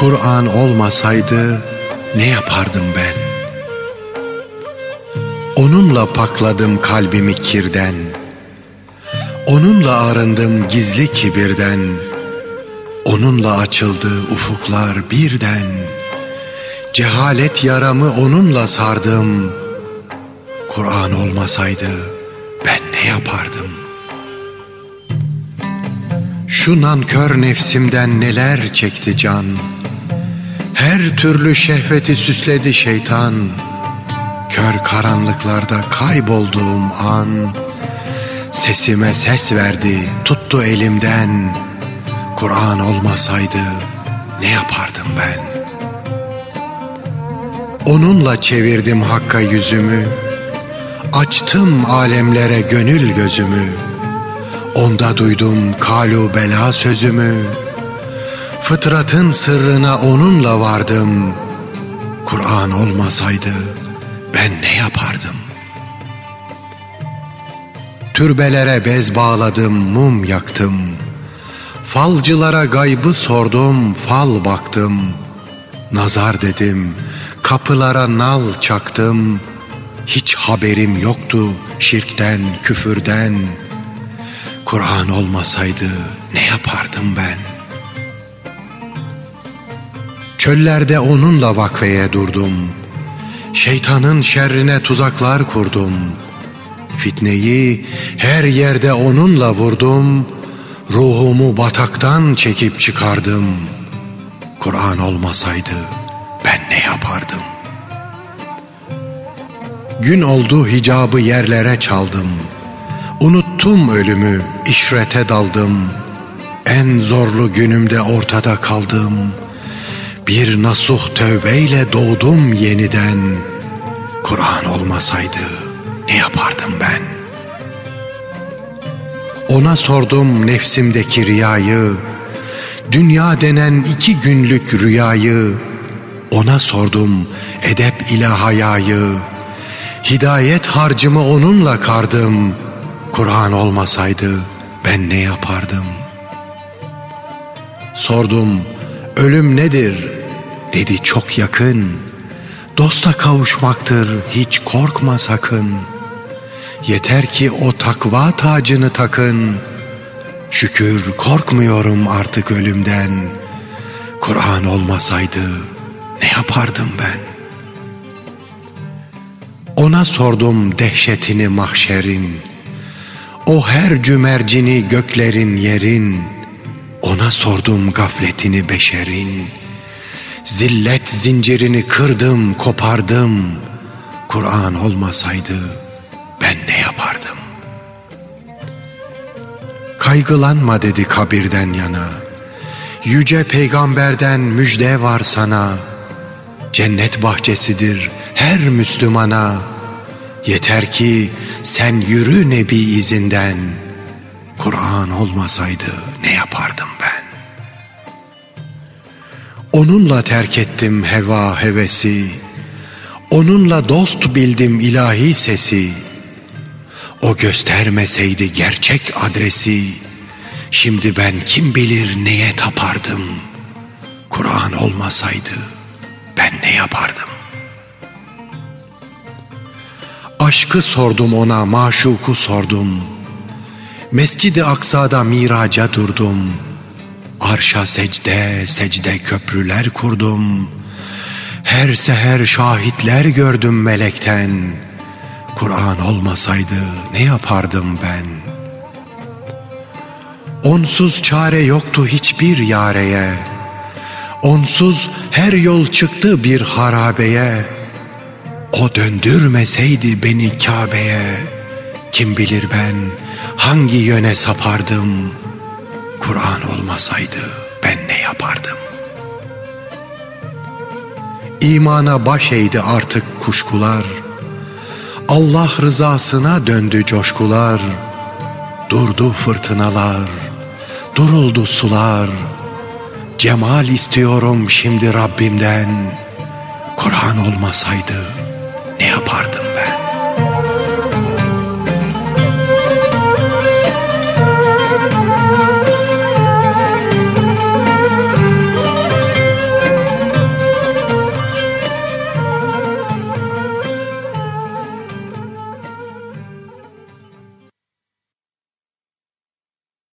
Kur'an olmasaydı ne yapardım ben? Onunla pakladım kalbimi kirden. Onunla arındım gizli kibirden. Onunla açıldı ufuklar birden. Cehalet yaramı onunla sardım. Kur'an olmasaydı ben ne yapardım? Şu nankör nefsimden neler çekti can. Her türlü şehveti süsledi şeytan. Kör karanlıklarda kaybolduğum an Sesime ses verdi, tuttu elimden Kur'an olmasaydı ne yapardım ben? Onunla çevirdim Hakk'a yüzümü Açtım alemlere gönül gözümü Onda duydum kalu bela sözümü Fıtratın sırrına onunla vardım Kur'an olmasaydı ben ne yapardım? Türbelere bez bağladım, mum yaktım. Falcılara gaybı sordum, fal baktım. Nazar dedim, kapılara nal çaktım. Hiç haberim yoktu şirkten, küfürden. Kur'an olmasaydı ne yapardım ben? Çöllerde onunla vakfeye durdum.'' Şeytanın şerrine tuzaklar kurdum. Fitneyi her yerde onunla vurdum. Ruhumu bataktan çekip çıkardım. Kur'an olmasaydı ben ne yapardım? Gün oldu hicabı yerlere çaldım. Unuttum ölümü, işrete daldım. En zorlu günümde ortada kaldım.'' Bir nasuh tövbeyle doğdum yeniden. Kur'an olmasaydı ne yapardım ben? Ona sordum nefsimdeki riyayı, dünya denen iki günlük rüyayı. Ona sordum edep ile hayayı, hidayet harcımı onunla kardım. Kur'an olmasaydı ben ne yapardım? Sordum ölüm nedir Dedi çok yakın, dosta kavuşmaktır hiç korkma sakın. Yeter ki o takva tacını takın. Şükür korkmuyorum artık ölümden. Kur'an olmasaydı ne yapardım ben? Ona sordum dehşetini mahşerin. O her cümercini göklerin yerin. Ona sordum gafletini beşerin. Zillet zincirini kırdım, kopardım. Kur'an olmasaydı ben ne yapardım? Kaygılanma dedi kabirden yana. Yüce peygamberden müjde var sana. Cennet bahçesidir her Müslümana. Yeter ki sen yürü Nebi izinden. Kur'an olmasaydı ne yapardım? Onunla terk ettim heva hevesi, Onunla dost bildim ilahi sesi. O göstermeseydi gerçek adresi, Şimdi ben kim bilir neye tapardım. Kur'an olmasaydı ben ne yapardım? Aşkı sordum ona, maşuku sordum. Mescid-i Aksa'da miraca durdum.'' Arşa secde, secde köprüler kurdum. Her seher şahitler gördüm melekten. Kur'an olmasaydı ne yapardım ben? Onsuz çare yoktu hiçbir yareye. Onsuz her yol çıktı bir harabeye. O döndürmeseydi beni Kabe'ye. Kim bilir ben hangi yöne sapardım.'' Kur'an olmasaydı ben ne yapardım? İmana baş eğdi artık kuşkular. Allah rızasına döndü coşkular. Durdu fırtınalar, duruldu sular. Cemal istiyorum şimdi Rabbimden. Kur'an olmasaydı ne yapardım?